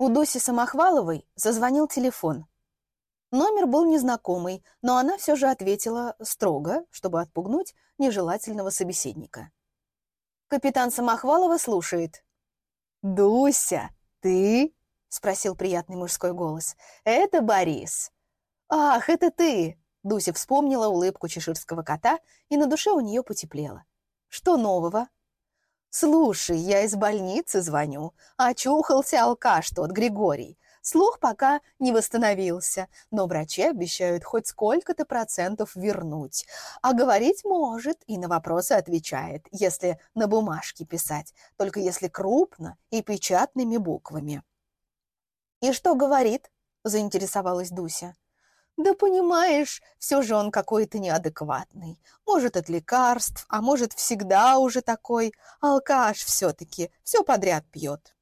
У Доси Самохваловой зазвонил телефон. Номер был незнакомый, но она все же ответила строго, чтобы отпугнуть нежелательного собеседника. Капитан Самохвалова слушает. «Дуся, ты?» — спросил приятный мужской голос. «Это Борис». «Ах, это ты!» Дуся вспомнила улыбку чеширского кота, и на душе у нее потеплело. «Что нового?» «Слушай, я из больницы звоню. Очухался алкаш тот, Григорий. Слух пока не восстановился, но врачи обещают хоть сколько-то процентов вернуть. А говорить может и на вопросы отвечает, если на бумажке писать, только если крупно и печатными буквами». «И что говорит?» – заинтересовалась Дуся. Да понимаешь, все же он какой-то неадекватный. Может, от лекарств, а может, всегда уже такой. Алкаш все-таки, все подряд пьет.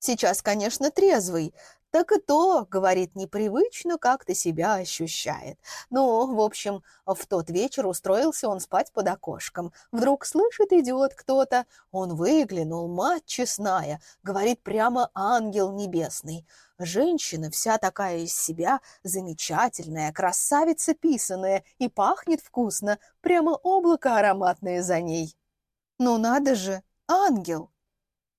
Сейчас, конечно, трезвый, так и то, говорит, непривычно как-то себя ощущает. Ну, в общем, в тот вечер устроился он спать под окошком. Вдруг слышит, идет кто-то. Он выглянул, мать честная, говорит, прямо ангел небесный. Женщина вся такая из себя, замечательная, красавица писаная и пахнет вкусно, прямо облако ароматное за ней. Ну надо же, ангел!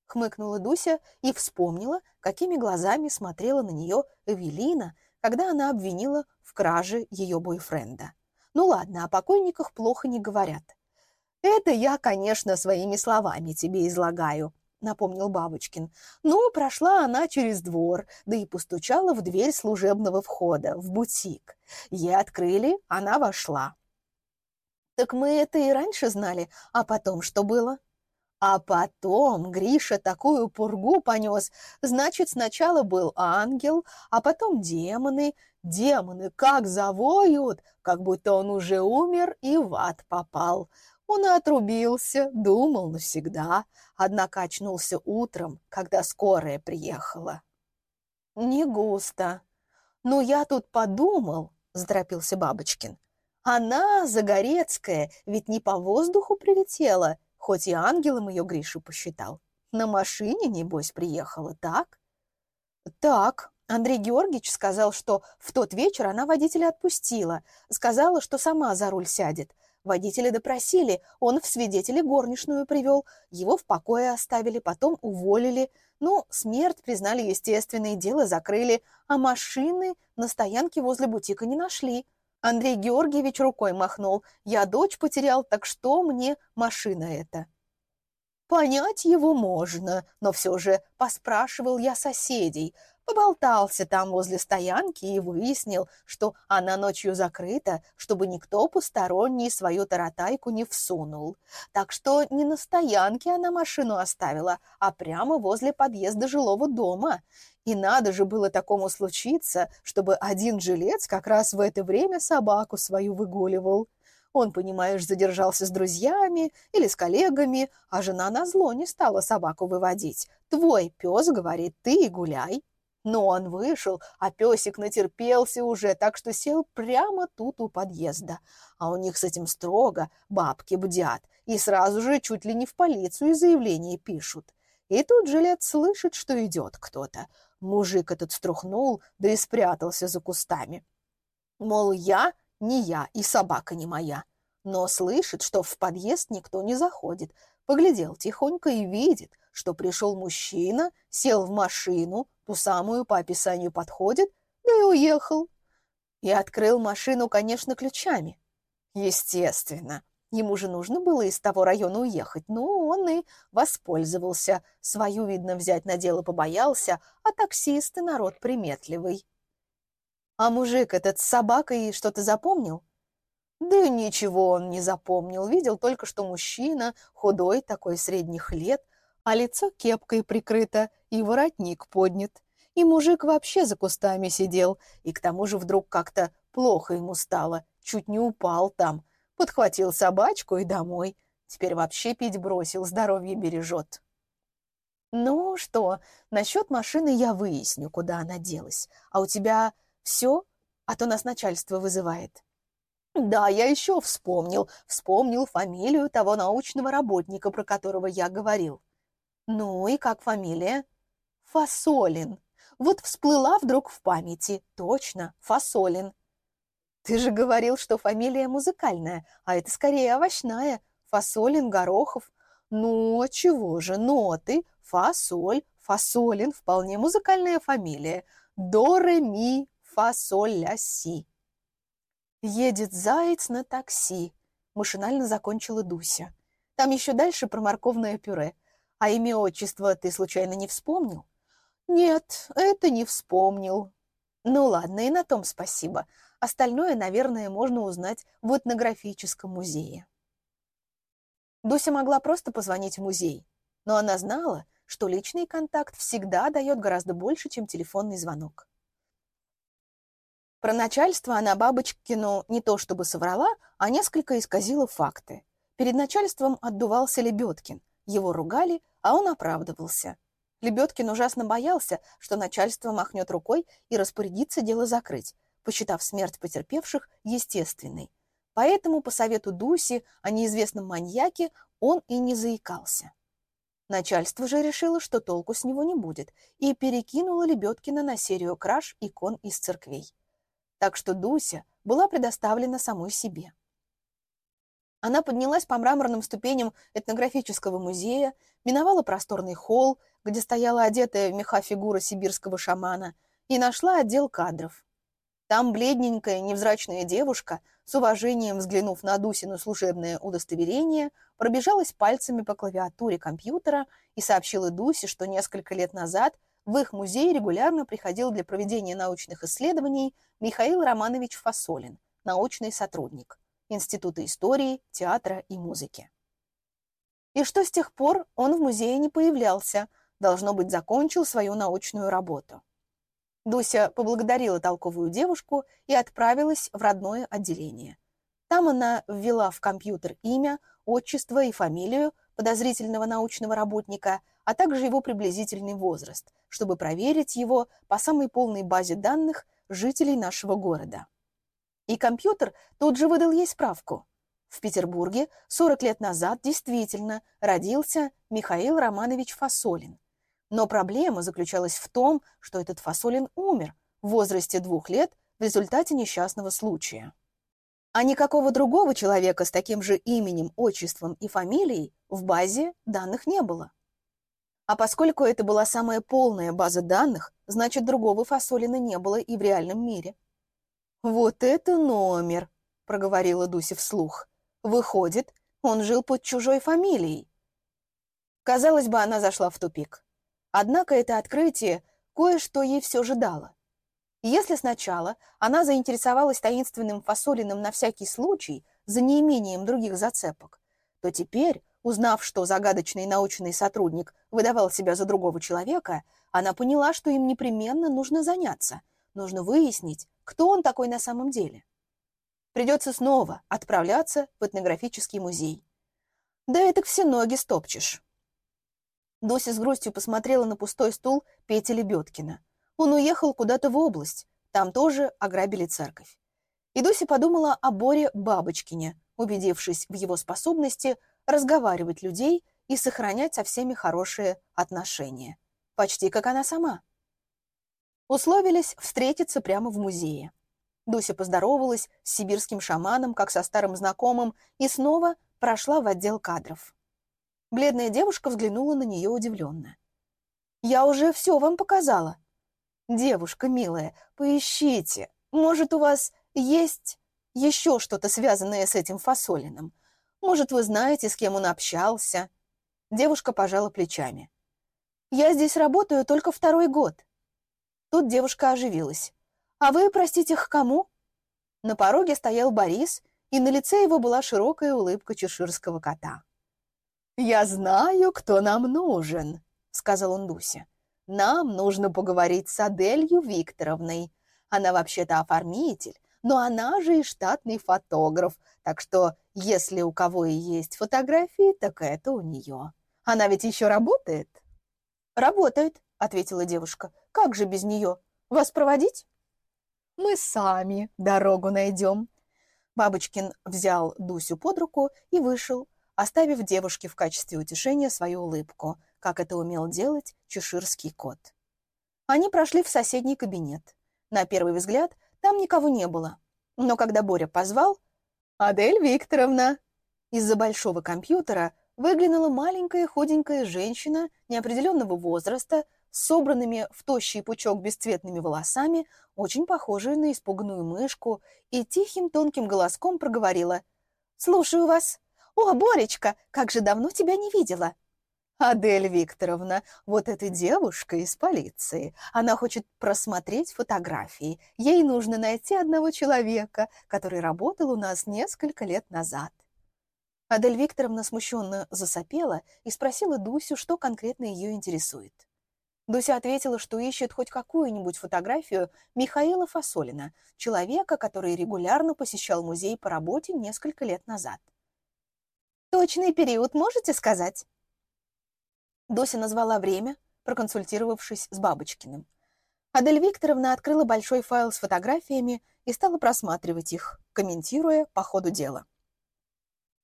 хмыкнула Дуся и вспомнила, какими глазами смотрела на нее Эвелина, когда она обвинила в краже ее бойфренда. Ну ладно, о покойниках плохо не говорят. «Это я, конечно, своими словами тебе излагаю», — напомнил Бабочкин. Ну, прошла она через двор, да и постучала в дверь служебного входа, в бутик. Ей открыли, она вошла. «Так мы это и раньше знали, а потом что было?» А потом Гриша такую пургу понес. Значит, сначала был ангел, а потом демоны. Демоны как завоют, как будто он уже умер и в ад попал. Он отрубился, думал навсегда, однако очнулся утром, когда скорая приехала. «Не густо. Но я тут подумал», — заторопился Бабочкин. «Она, Загорецкая, ведь не по воздуху прилетела, Хоть и ангелом ее Гришу посчитал. На машине, небось, приехала, так? Так, Андрей Георгиевич сказал, что в тот вечер она водителя отпустила. Сказала, что сама за руль сядет. Водителя допросили, он в свидетели горничную привел. Его в покое оставили, потом уволили. Ну, смерть признали естественное, дело закрыли. А машины на стоянке возле бутика не нашли. Андрей Георгиевич рукой махнул. «Я дочь потерял, так что мне машина эта?» Понять его можно, но все же поспрашивал я соседей. Поболтался там возле стоянки и выяснил, что она ночью закрыта, чтобы никто посторонний свою таратайку не всунул. Так что не на стоянке она машину оставила, а прямо возле подъезда жилого дома. И надо же было такому случиться, чтобы один жилец как раз в это время собаку свою выгуливал. Он, понимаешь, задержался с друзьями или с коллегами, а жена на зло не стала собаку выводить. «Твой пес, — говорит, — ты и гуляй». Но он вышел, а песик натерпелся уже, так что сел прямо тут у подъезда. А у них с этим строго, бабки бдят, и сразу же чуть ли не в полицию заявление пишут. И тут жилец слышит, что идет кто-то. Мужик этот струхнул, да и спрятался за кустами. Мол, я не я и собака не моя. Но слышит, что в подъезд никто не заходит. Поглядел тихонько и видит, что пришел мужчина, сел в машину, ту самую по описанию подходит, да и уехал. И открыл машину, конечно, ключами. Естественно. Ему же нужно было из того района уехать, но он и воспользовался. Свою, видно, взять на дело побоялся, а таксисты народ приметливый. А мужик этот с собакой что-то запомнил? Да ничего он не запомнил, видел только, что мужчина, худой такой средних лет, а лицо кепкой прикрыто и воротник поднят. И мужик вообще за кустами сидел, и к тому же вдруг как-то плохо ему стало, чуть не упал там, подхватил собачку и домой. Теперь вообще пить бросил, здоровье бережет. Ну что, насчет машины я выясню, куда она делась. А у тебя все? А то нас начальство вызывает. Да, я еще вспомнил. Вспомнил фамилию того научного работника, про которого я говорил. Ну и как фамилия? Фасолин. Вот всплыла вдруг в памяти. Точно, Фасолин. Ты же говорил, что фамилия музыкальная, а это скорее овощная. Фасолин, Горохов. Ну, чего же, ноты, фасоль, фасолин, вполне музыкальная фамилия. До, ре, ми, фасоль, ля, си. Едет заяц на такси, машинально закончила Дуся. Там еще дальше про морковное пюре. А имя отчество ты случайно не вспомнил? Нет, это не вспомнил. Ну ладно, и на том спасибо. Остальное, наверное, можно узнать в этнографическом музее. Дуся могла просто позвонить в музей, но она знала, что личный контакт всегда дает гораздо больше, чем телефонный звонок. Про начальство она Бабочкину не то чтобы соврала, а несколько исказила факты. Перед начальством отдувался Лебедкин. Его ругали, а он оправдывался. Лебедкин ужасно боялся, что начальство махнет рукой и распорядится дело закрыть, посчитав смерть потерпевших естественной. Поэтому по совету Дуси о неизвестном маньяке он и не заикался. Начальство же решило, что толку с него не будет, и перекинуло Лебедкина на серию краж икон из церквей. Так что Дуся была предоставлена самой себе. Она поднялась по мраморным ступеням этнографического музея, миновала просторный холл, где стояла одетая в меха фигура сибирского шамана, и нашла отдел кадров. Там бледненькая невзрачная девушка, с уважением взглянув на Дусину служебное удостоверение, пробежалась пальцами по клавиатуре компьютера и сообщила Дусе, что несколько лет назад в их музей регулярно приходил для проведения научных исследований Михаил Романович Фасолин, научный сотрудник Института истории, театра и музыки. И что с тех пор он в музее не появлялся, должно быть, закончил свою научную работу. Дуся поблагодарила толковую девушку и отправилась в родное отделение. Там она ввела в компьютер имя, отчество и фамилию подозрительного научного работника, а также его приблизительный возраст, чтобы проверить его по самой полной базе данных жителей нашего города. И компьютер тут же выдал ей справку. В Петербурге 40 лет назад действительно родился Михаил Романович Фасолин, но проблема заключалась в том, что этот Фасолин умер в возрасте двух лет в результате несчастного случая. А никакого другого человека с таким же именем, отчеством и фамилией в базе данных не было. А поскольку это была самая полная база данных, значит, другого Фасолина не было и в реальном мире. «Вот это номер!» — проговорила Дуся вслух. «Выходит, он жил под чужой фамилией». Казалось бы, она зашла в тупик. Однако это открытие кое-что ей все же дало. Если сначала она заинтересовалась таинственным фасолиным на всякий случай, за неимением других зацепок, то теперь, узнав, что загадочный научный сотрудник выдавал себя за другого человека, она поняла, что им непременно нужно заняться, нужно выяснить, кто он такой на самом деле. Придется снова отправляться в этнографический музей. Да это все ноги стопчешь. Дося с грустью посмотрела на пустой стул Пети Лебедкина. Он уехал куда-то в область, там тоже ограбили церковь. И Дося подумала о Боре Бабочкине, убедившись в его способности разговаривать людей и сохранять со всеми хорошие отношения. Почти как она сама. Условились встретиться прямо в музее. Дуся поздоровалась с сибирским шаманом, как со старым знакомым, и снова прошла в отдел кадров. Бледная девушка взглянула на нее удивленно. «Я уже все вам показала». «Девушка милая, поищите. Может, у вас есть еще что-то связанное с этим фасолином? Может, вы знаете, с кем он общался?» Девушка пожала плечами. «Я здесь работаю только второй год». Тут девушка оживилась. «А вы, простите, к кому?» На пороге стоял Борис, и на лице его была широкая улыбка чеширского кота. «Я знаю, кто нам нужен», — сказал он Дусе. «Нам нужно поговорить с Аделью Викторовной. Она вообще-то оформитель, но она же и штатный фотограф, так что если у кого и есть фотографии, так это у нее. Она ведь еще работает?» «Работает», — ответила девушка. «Как же без нее? Вас проводить?» «Мы сами дорогу найдем». Бабочкин взял Дусю под руку и вышел, оставив девушке в качестве утешения свою улыбку, как это умел делать чеширский кот. Они прошли в соседний кабинет. На первый взгляд там никого не было. Но когда Боря позвал «Адель Викторовна!» Из-за большого компьютера выглянула маленькая худенькая женщина неопределенного возраста собранными в тощий пучок бесцветными волосами, очень похожая на испуганную мышку, и тихим тонким голоском проговорила «Слушаю вас. О, Боречка, как же давно тебя не видела!» «Адель Викторовна, вот эта девушка из полиции. Она хочет просмотреть фотографии. Ей нужно найти одного человека, который работал у нас несколько лет назад». Адель Викторовна смущенно засопела и спросила Дусю, что конкретно ее интересует. Дуся ответила, что ищет хоть какую-нибудь фотографию Михаила Фасолина, человека, который регулярно посещал музей по работе несколько лет назад. «Точный период можете сказать?» Дуся назвала время, проконсультировавшись с Бабочкиным. Адель Викторовна открыла большой файл с фотографиями и стала просматривать их, комментируя по ходу дела.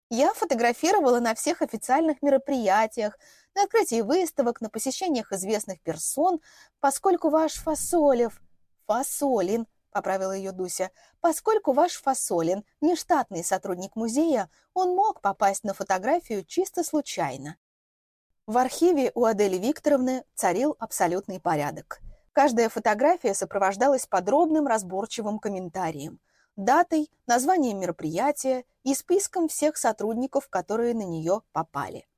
Я фотографировала на всех официальных мероприятиях, на открытии выставок, на посещениях известных персон, поскольку ваш Фасолев... Фасолин, поправила ее Дуся, поскольку ваш Фасолин не штатный сотрудник музея, он мог попасть на фотографию чисто случайно. В архиве у Адели Викторовны царил абсолютный порядок. Каждая фотография сопровождалась подробным разборчивым комментарием, датой, названием мероприятия и списком всех сотрудников, которые на нее попали.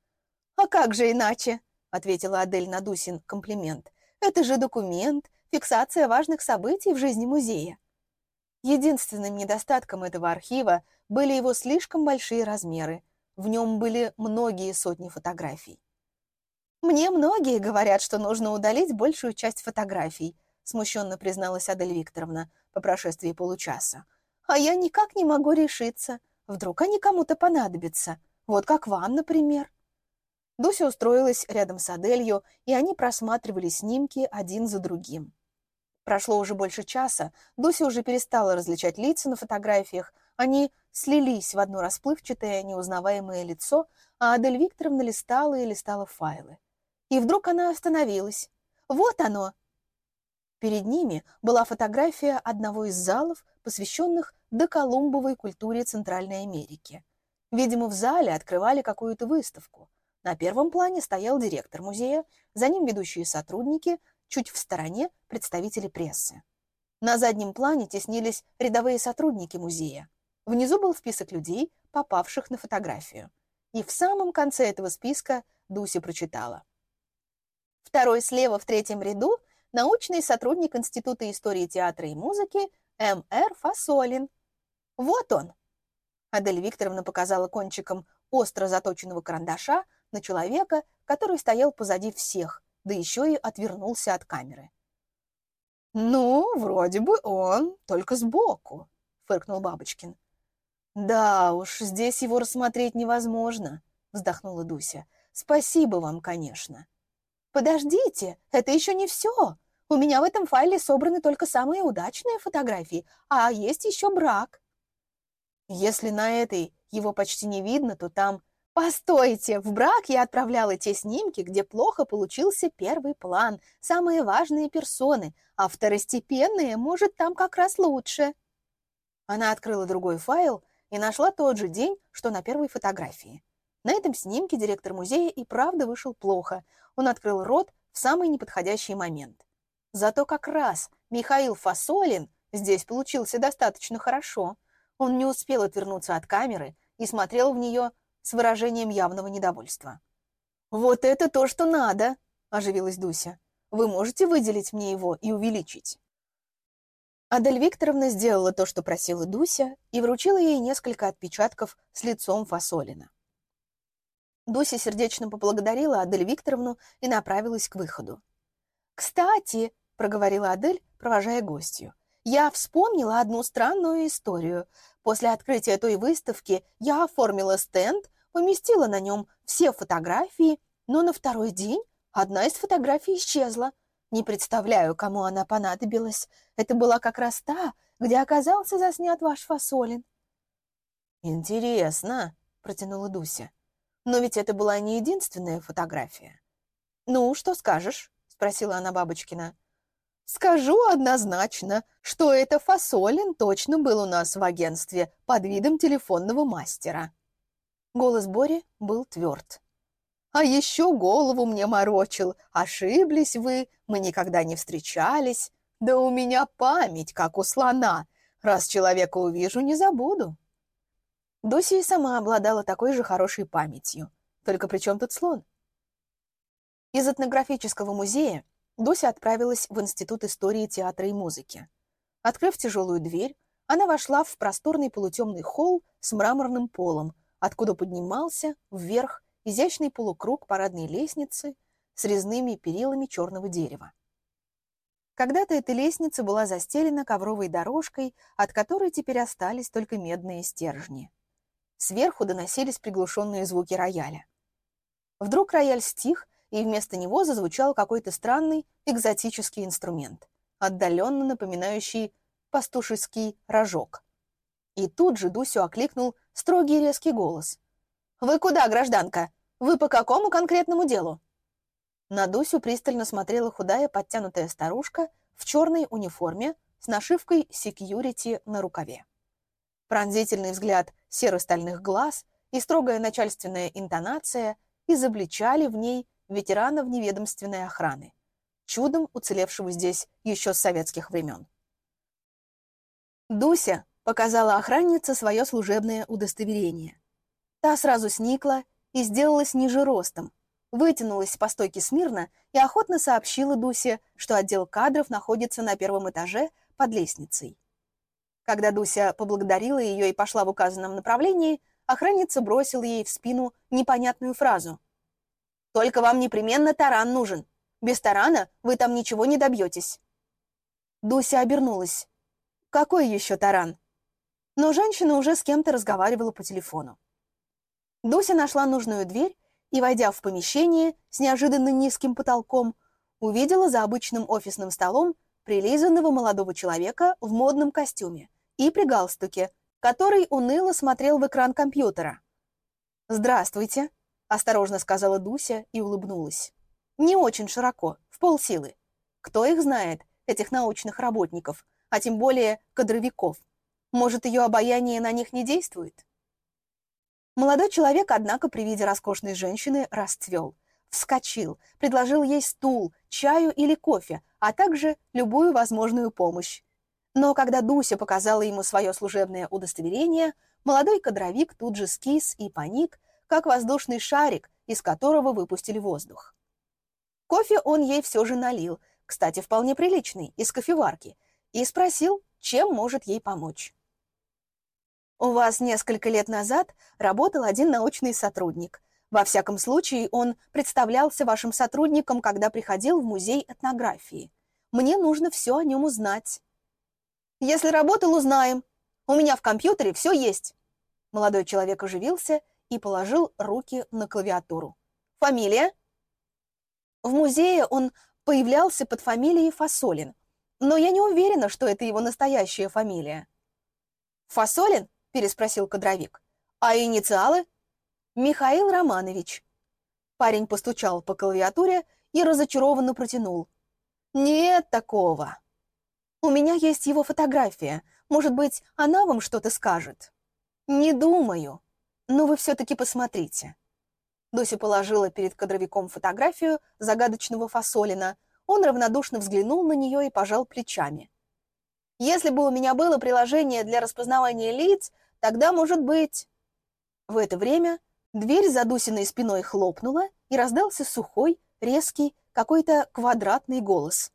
«А как же иначе?» — ответила Адель на Дусин комплимент. «Это же документ, фиксация важных событий в жизни музея». Единственным недостатком этого архива были его слишком большие размеры. В нем были многие сотни фотографий. «Мне многие говорят, что нужно удалить большую часть фотографий», смущенно призналась Адель Викторовна по прошествии получаса. «А я никак не могу решиться. Вдруг они кому-то понадобятся. Вот как вам, например». Дуся устроилась рядом с Аделью, и они просматривали снимки один за другим. Прошло уже больше часа, Дуся уже перестала различать лица на фотографиях, они слились в одно расплывчатое, неузнаваемое лицо, а Адель Викторовна листала и листала файлы. И вдруг она остановилась. «Вот оно!» Перед ними была фотография одного из залов, посвященных доколумбовой культуре Центральной Америки. Видимо, в зале открывали какую-то выставку. На первом плане стоял директор музея, за ним ведущие сотрудники, чуть в стороне представители прессы. На заднем плане теснились рядовые сотрудники музея. Внизу был список людей, попавших на фотографию. И в самом конце этого списка Дуся прочитала. Второй слева в третьем ряду – научный сотрудник Института истории театра и музыки М.Р. Фасолин. Вот он. Адель Викторовна показала кончиком остро заточенного карандаша на человека, который стоял позади всех, да еще и отвернулся от камеры. «Ну, вроде бы он, только сбоку», — фыркнул Бабочкин. «Да уж, здесь его рассмотреть невозможно», — вздохнула Дуся. «Спасибо вам, конечно». «Подождите, это еще не все. У меня в этом файле собраны только самые удачные фотографии, а есть еще брак». Если на этой его почти не видно, то там Постойте, в брак я отправляла те снимки, где плохо получился первый план, самые важные персоны, а второстепенные, может, там как раз лучше. Она открыла другой файл и нашла тот же день, что на первой фотографии. На этом снимке директор музея и правда вышел плохо. Он открыл рот в самый неподходящий момент. Зато как раз Михаил Фасолин здесь получился достаточно хорошо. Он не успел отвернуться от камеры и смотрел в нее с выражением явного недовольства. «Вот это то, что надо!» – оживилась Дуся. «Вы можете выделить мне его и увеличить?» Адель Викторовна сделала то, что просила Дуся, и вручила ей несколько отпечатков с лицом Фасолина. Дуся сердечно поблагодарила Адель Викторовну и направилась к выходу. «Кстати», — проговорила Адель, провожая гостью, «я вспомнила одну странную историю. После открытия той выставки я оформила стенд, поместила на нем все фотографии, но на второй день одна из фотографий исчезла. Не представляю, кому она понадобилась. Это была как раз та, где оказался заснят ваш фасолин. «Интересно», — протянула Дуся. «Но ведь это была не единственная фотография». «Ну, что скажешь?» — спросила она Бабочкина. Скажу однозначно, что это Фасолин точно был у нас в агентстве под видом телефонного мастера. Голос Бори был тверд. А еще голову мне морочил. Ошиблись вы, мы никогда не встречались. Да у меня память, как у слона. Раз человека увижу, не забуду. Дуся и сама обладала такой же хорошей памятью. Только при чем тут слон? Из этнографического музея Дуся отправилась в Институт истории театра и музыки. Открыв тяжелую дверь, она вошла в просторный полутемный холл с мраморным полом, откуда поднимался вверх изящный полукруг парадной лестницы с резными перилами черного дерева. Когда-то эта лестница была застелена ковровой дорожкой, от которой теперь остались только медные стержни. Сверху доносились приглушенные звуки рояля. Вдруг рояль стих, и вместо него зазвучал какой-то странный экзотический инструмент, отдаленно напоминающий пастушеский рожок. И тут же Дусю окликнул строгий резкий голос. «Вы куда, гражданка? Вы по какому конкретному делу?» На Дусю пристально смотрела худая подтянутая старушка в черной униформе с нашивкой «Секьюрити» на рукаве. Пронзительный взгляд серо-стальных глаз и строгая начальственная интонация изобличали в ней ветерана вневедомственной охраны, чудом уцелевшего здесь еще с советских времен. Дуся показала охраннице свое служебное удостоверение. Та сразу сникла и сделалась ниже ростом, вытянулась по стойке смирно и охотно сообщила Дусе, что отдел кадров находится на первом этаже под лестницей. Когда Дуся поблагодарила ее и пошла в указанном направлении, охранница бросила ей в спину непонятную фразу. «Только вам непременно таран нужен. Без тарана вы там ничего не добьетесь». Дуся обернулась. «Какой еще таран?» Но женщина уже с кем-то разговаривала по телефону. Дуся нашла нужную дверь и, войдя в помещение с неожиданно низким потолком, увидела за обычным офисным столом прилизанного молодого человека в модном костюме и при галстуке, который уныло смотрел в экран компьютера. «Здравствуйте», — осторожно сказала Дуся и улыбнулась. Не очень широко, в полсилы. Кто их знает, этих научных работников, а тем более кадровиков? Может, ее обаяние на них не действует? Молодой человек, однако, при виде роскошной женщины расцвел. Вскочил, предложил ей стул, чаю или кофе, а также любую возможную помощь. Но когда Дуся показала ему свое служебное удостоверение, молодой кадровик тут же скис и паник, как воздушный шарик, из которого выпустили воздух. Кофе он ей все же налил, кстати, вполне приличный, из кофеварки, и спросил, чем может ей помочь. У вас несколько лет назад работал один научный сотрудник. Во всяком случае, он представлялся вашим сотрудником, когда приходил в музей этнографии. Мне нужно все о нем узнать. Если работал, узнаем. У меня в компьютере все есть. Молодой человек оживился и положил руки на клавиатуру. Фамилия? В музее он появлялся под фамилией Фасолин, но я не уверена, что это его настоящая фамилия. Фасолин? переспросил кадровик. «А инициалы?» «Михаил Романович». Парень постучал по клавиатуре и разочарованно протянул. «Нет такого. У меня есть его фотография. Может быть, она вам что-то скажет?» «Не думаю. Но вы все-таки посмотрите». Дося положила перед кадровиком фотографию загадочного фасолина. Он равнодушно взглянул на нее и пожал плечами. «Если бы у меня было приложение для распознавания лиц, Тогда, может быть...» В это время дверь за Дусиной спиной хлопнула, и раздался сухой, резкий, какой-то квадратный голос.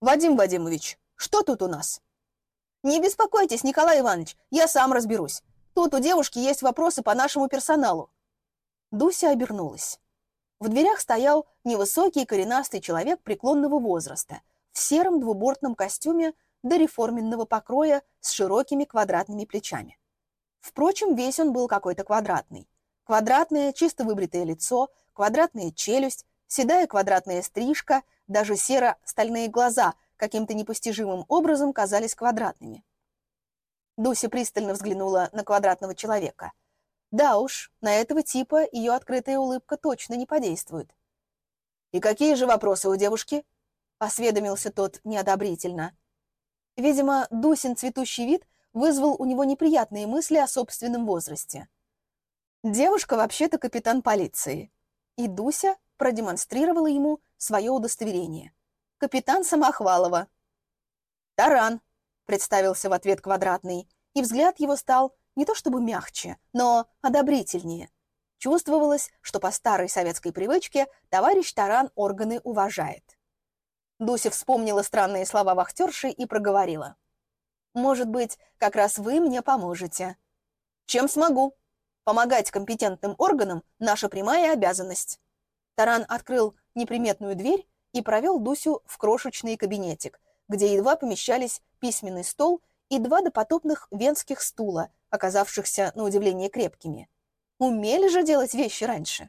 «Вадим Вадимович, что тут у нас?» «Не беспокойтесь, Николай Иванович, я сам разберусь. Тут у девушки есть вопросы по нашему персоналу». Дуся обернулась. В дверях стоял невысокий коренастый человек преклонного возраста в сером двубортном костюме до реформенного покроя с широкими квадратными плечами. Впрочем, весь он был какой-то квадратный. Квадратное, чисто выбритое лицо, квадратная челюсть, седая квадратная стрижка, даже серо-стальные глаза каким-то непостижимым образом казались квадратными. Дуся пристально взглянула на квадратного человека. Да уж, на этого типа ее открытая улыбка точно не подействует. «И какие же вопросы у девушки?» — осведомился тот неодобрительно. Видимо, Дусин цветущий вид вызвал у него неприятные мысли о собственном возрасте. Девушка вообще-то капитан полиции. И Дуся продемонстрировала ему свое удостоверение. Капитан Самохвалова. «Таран», — представился в ответ квадратный, и взгляд его стал не то чтобы мягче, но одобрительнее. Чувствовалось, что по старой советской привычке товарищ Таран органы уважает. Дуся вспомнила странные слова вахтерши и проговорила. «Может быть, как раз вы мне поможете». «Чем смогу? Помогать компетентным органам – наша прямая обязанность». Таран открыл неприметную дверь и провел Дусю в крошечный кабинетик, где едва помещались письменный стол и два допотопных венских стула, оказавшихся, на удивление, крепкими. Умели же делать вещи раньше.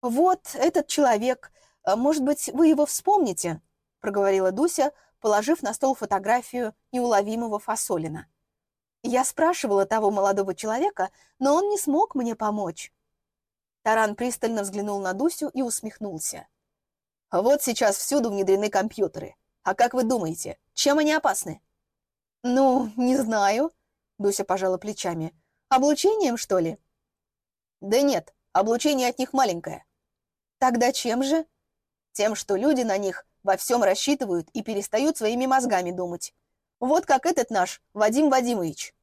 «Вот этот человек «А, «Может быть, вы его вспомните?» — проговорила Дуся, положив на стол фотографию неуловимого фасолина. Я спрашивала того молодого человека, но он не смог мне помочь. Таран пристально взглянул на Дусю и усмехнулся. «Вот сейчас всюду внедрены компьютеры. А как вы думаете, чем они опасны?» «Ну, не знаю», — Дуся пожала плечами. «Облучением, что ли?» «Да нет, облучение от них маленькое». «Тогда чем же?» Тем, что люди на них во всем рассчитывают и перестают своими мозгами думать. Вот как этот наш Вадим Вадимович.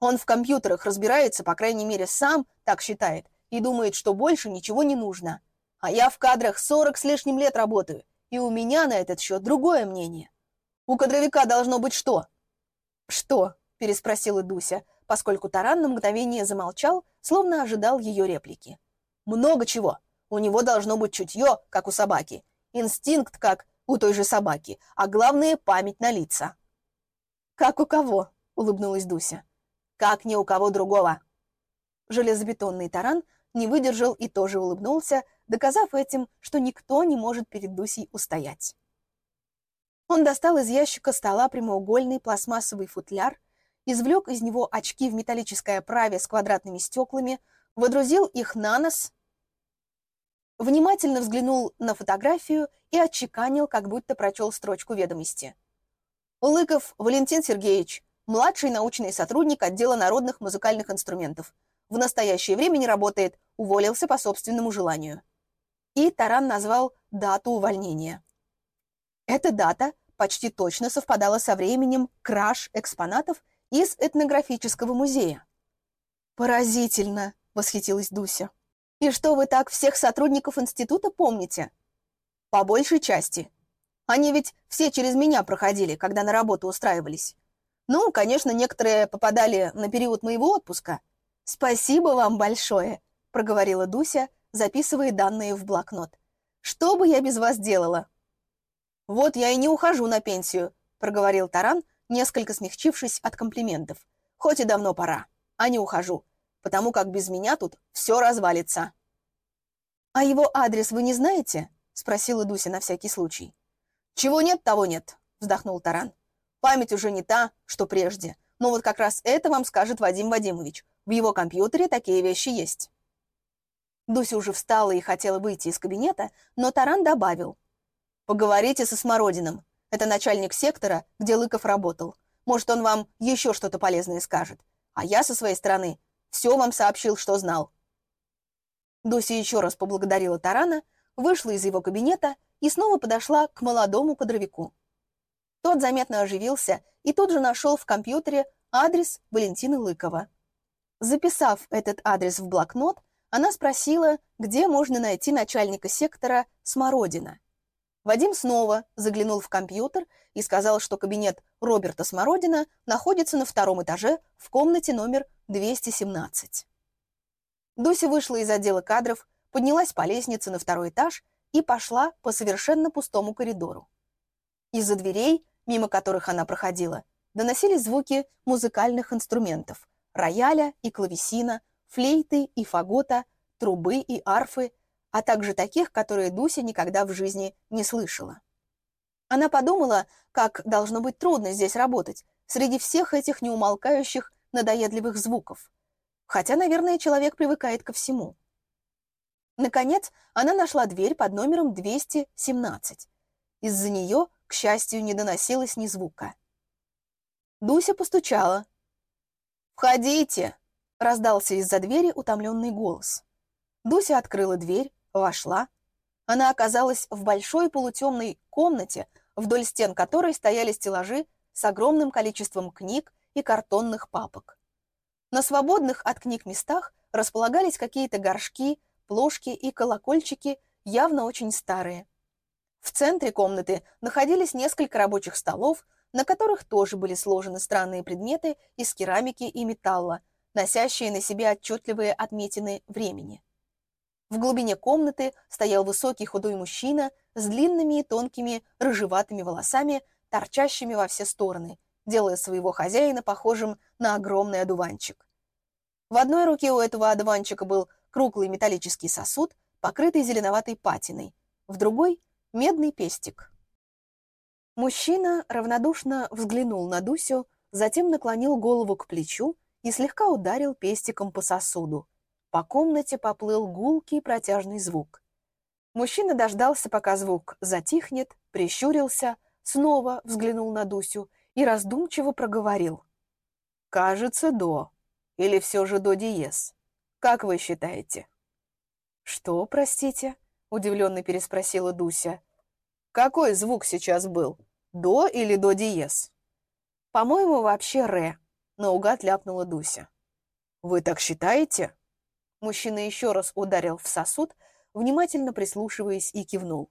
Он в компьютерах разбирается, по крайней мере, сам так считает, и думает, что больше ничего не нужно. А я в кадрах 40 с лишним лет работаю, и у меня на этот счет другое мнение. У кадровика должно быть что? Что? переспросила Дуся, поскольку Таран на мгновение замолчал, словно ожидал ее реплики. Много чего. У него должно быть чутье, как у собаки, инстинкт, как у той же собаки, а главное — память на лица. «Как у кого?» — улыбнулась Дуся. «Как ни у кого другого». Железобетонный таран не выдержал и тоже улыбнулся, доказав этим, что никто не может перед Дусей устоять. Он достал из ящика стола прямоугольный пластмассовый футляр, извлек из него очки в металлической оправе с квадратными стеклами, водрузил их на нос внимательно взглянул на фотографию и отчеканил, как будто прочел строчку ведомости. Лыков Валентин Сергеевич, младший научный сотрудник отдела народных музыкальных инструментов. В настоящее время не работает, уволился по собственному желанию. И Таран назвал дату увольнения. Эта дата почти точно совпадала со временем краж экспонатов из этнографического музея. «Поразительно!» — восхитилась Дуся. И что вы так всех сотрудников института помните? По большей части. Они ведь все через меня проходили, когда на работу устраивались. Ну, конечно, некоторые попадали на период моего отпуска. Спасибо вам большое, проговорила Дуся, записывая данные в блокнот. Что бы я без вас делала? Вот я и не ухожу на пенсию, проговорил Таран, несколько смягчившись от комплиментов. Хоть и давно пора, а не ухожу потому как без меня тут все развалится». «А его адрес вы не знаете?» — спросила Дуся на всякий случай. «Чего нет, того нет», — вздохнул Таран. «Память уже не та, что прежде. Но вот как раз это вам скажет Вадим Вадимович. В его компьютере такие вещи есть». Дуся уже встала и хотела выйти из кабинета, но Таран добавил. «Поговорите со Смородиным. Это начальник сектора, где Лыков работал. Может, он вам еще что-то полезное скажет. А я со своей стороны все вам сообщил, что знал». Дуся еще раз поблагодарила Тарана, вышла из его кабинета и снова подошла к молодому кадровику. Тот заметно оживился и тут же нашел в компьютере адрес Валентины Лыкова. Записав этот адрес в блокнот, она спросила, где можно найти начальника сектора Смородина. Вадим снова заглянул в компьютер и сказал, что кабинет Роберта Смородина находится на втором этаже в комнате номер 217. Дуся вышла из отдела кадров, поднялась по лестнице на второй этаж и пошла по совершенно пустому коридору. Из-за дверей, мимо которых она проходила, доносились звуки музыкальных инструментов – рояля и клавесина, флейты и фагота, трубы и арфы – а также таких, которые Дуся никогда в жизни не слышала. Она подумала, как должно быть трудно здесь работать, среди всех этих неумолкающих надоедливых звуков. Хотя, наверное, человек привыкает ко всему. Наконец, она нашла дверь под номером 217. Из-за нее, к счастью, не доносилось ни звука. Дуся постучала. «Входите!» — раздался из-за двери утомленный голос. Дуся открыла дверь, вошла. Она оказалась в большой полутемной комнате, вдоль стен которой стояли стеллажи с огромным количеством книг и картонных папок. На свободных от книг местах располагались какие-то горшки, плошки и колокольчики, явно очень старые. В центре комнаты находились несколько рабочих столов, на которых тоже были сложены странные предметы из керамики и металла, носящие на себе отчетливые отметины времени. В глубине комнаты стоял высокий худой мужчина с длинными и тонкими рыжеватыми волосами, торчащими во все стороны, делая своего хозяина похожим на огромный одуванчик. В одной руке у этого одуванчика был круглый металлический сосуд, покрытый зеленоватой патиной, в другой — медный пестик. Мужчина равнодушно взглянул на Дусю, затем наклонил голову к плечу и слегка ударил пестиком по сосуду. По комнате поплыл гулкий протяжный звук. Мужчина дождался, пока звук затихнет, прищурился, снова взглянул на Дусю и раздумчиво проговорил. «Кажется, до. Или все же до диез. Как вы считаете?» «Что, простите?» — удивленно переспросила Дуся. «Какой звук сейчас был? До или до диез?» «По-моему, вообще ре», — наугад ляпнула Дуся. «Вы так считаете?» Мужчина еще раз ударил в сосуд, внимательно прислушиваясь и кивнул.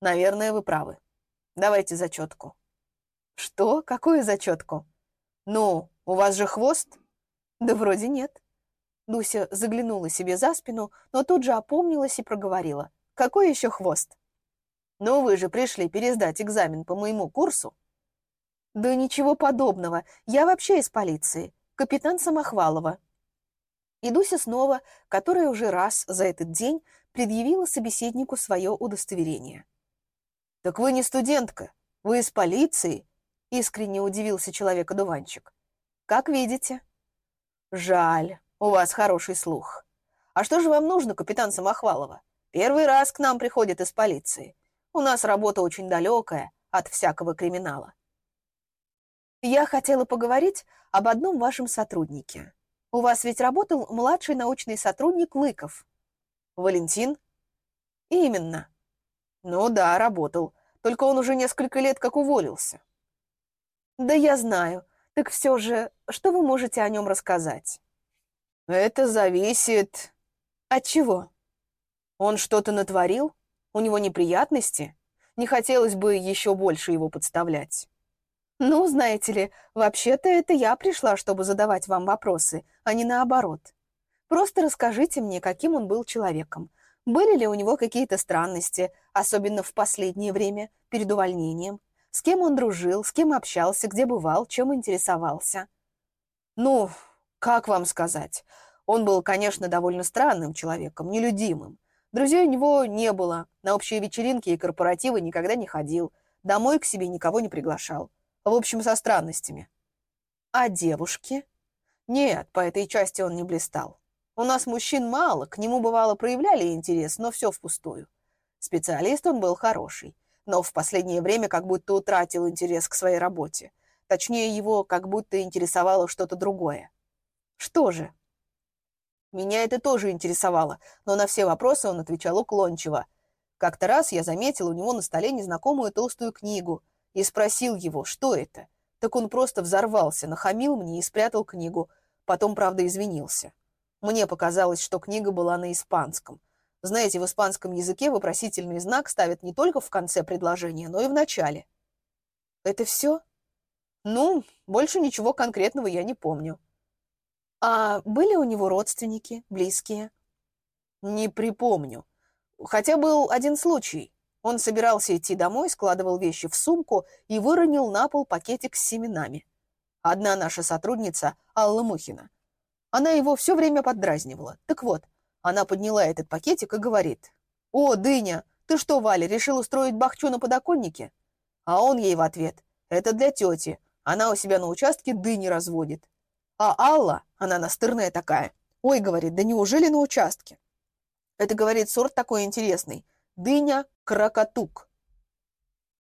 «Наверное, вы правы. Давайте зачетку». «Что? Какую зачетку?» «Ну, у вас же хвост?» «Да вроде нет». Дуся заглянула себе за спину, но тут же опомнилась и проговорила. «Какой еще хвост?» «Ну вы же пришли пересдать экзамен по моему курсу». «Да ничего подобного. Я вообще из полиции. Капитан Самохвалова». И Дуся снова, которая уже раз за этот день предъявила собеседнику свое удостоверение. «Так вы не студентка, вы из полиции?» — искренне удивился человек-одуванчик. «Как видите». «Жаль, у вас хороший слух. А что же вам нужно, капитан Самохвалова? Первый раз к нам приходит из полиции. У нас работа очень далекая от всякого криминала. Я хотела поговорить об одном вашем сотруднике. У вас ведь работал младший научный сотрудник Лыков. Валентин? Именно. Ну да, работал. Только он уже несколько лет как уволился. Да я знаю. Так все же, что вы можете о нем рассказать? Это зависит... От чего? Он что-то натворил? У него неприятности? Не хотелось бы еще больше его подставлять. Ну, знаете ли, вообще-то это я пришла, чтобы задавать вам вопросы, а не наоборот. Просто расскажите мне, каким он был человеком. Были ли у него какие-то странности, особенно в последнее время, перед увольнением? С кем он дружил, с кем общался, где бывал, чем интересовался? Ну, как вам сказать? Он был, конечно, довольно странным человеком, нелюдимым. Друзей у него не было, на общие вечеринки и корпоративы никогда не ходил, домой к себе никого не приглашал. В общем, со странностями. А девушки? Нет, по этой части он не блистал. У нас мужчин мало, к нему бывало проявляли интерес, но все впустую. Специалист он был хороший, но в последнее время как будто утратил интерес к своей работе. Точнее, его как будто интересовало что-то другое. Что же? Меня это тоже интересовало, но на все вопросы он отвечал уклончиво. Как-то раз я заметил у него на столе незнакомую толстую книгу и спросил его, что это. Так он просто взорвался, нахамил мне и спрятал книгу. Потом, правда, извинился. Мне показалось, что книга была на испанском. Знаете, в испанском языке вопросительный знак ставят не только в конце предложения, но и в начале. Это все? Ну, больше ничего конкретного я не помню. А были у него родственники, близкие? Не припомню. Хотя был один случай. Он собирался идти домой, складывал вещи в сумку и выронил на пол пакетик с семенами. Одна наша сотрудница, Алла Мухина. Она его все время поддразнивала. Так вот, она подняла этот пакетик и говорит. «О, дыня, ты что, Валя, решил устроить бахчу на подоконнике?» А он ей в ответ. «Это для тети. Она у себя на участке дыни разводит. А Алла, она настырная такая. Ой, говорит, да неужели на участке? Это, говорит, сорт такой интересный. Дыня крокотук.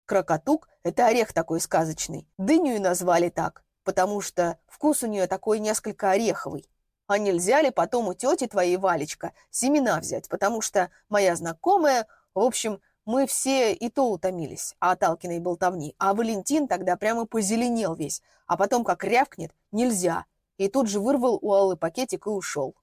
Крокотук — это орех такой сказочный. Дыню и назвали так, потому что вкус у нее такой несколько ореховый. А нельзя ли потом у тети твоей, Валечка, семена взять, потому что моя знакомая, в общем, мы все и то утомились от Алкиной болтовни, а Валентин тогда прямо позеленел весь, а потом как рявкнет «нельзя», и тут же вырвал у Аллы пакетик и ушел.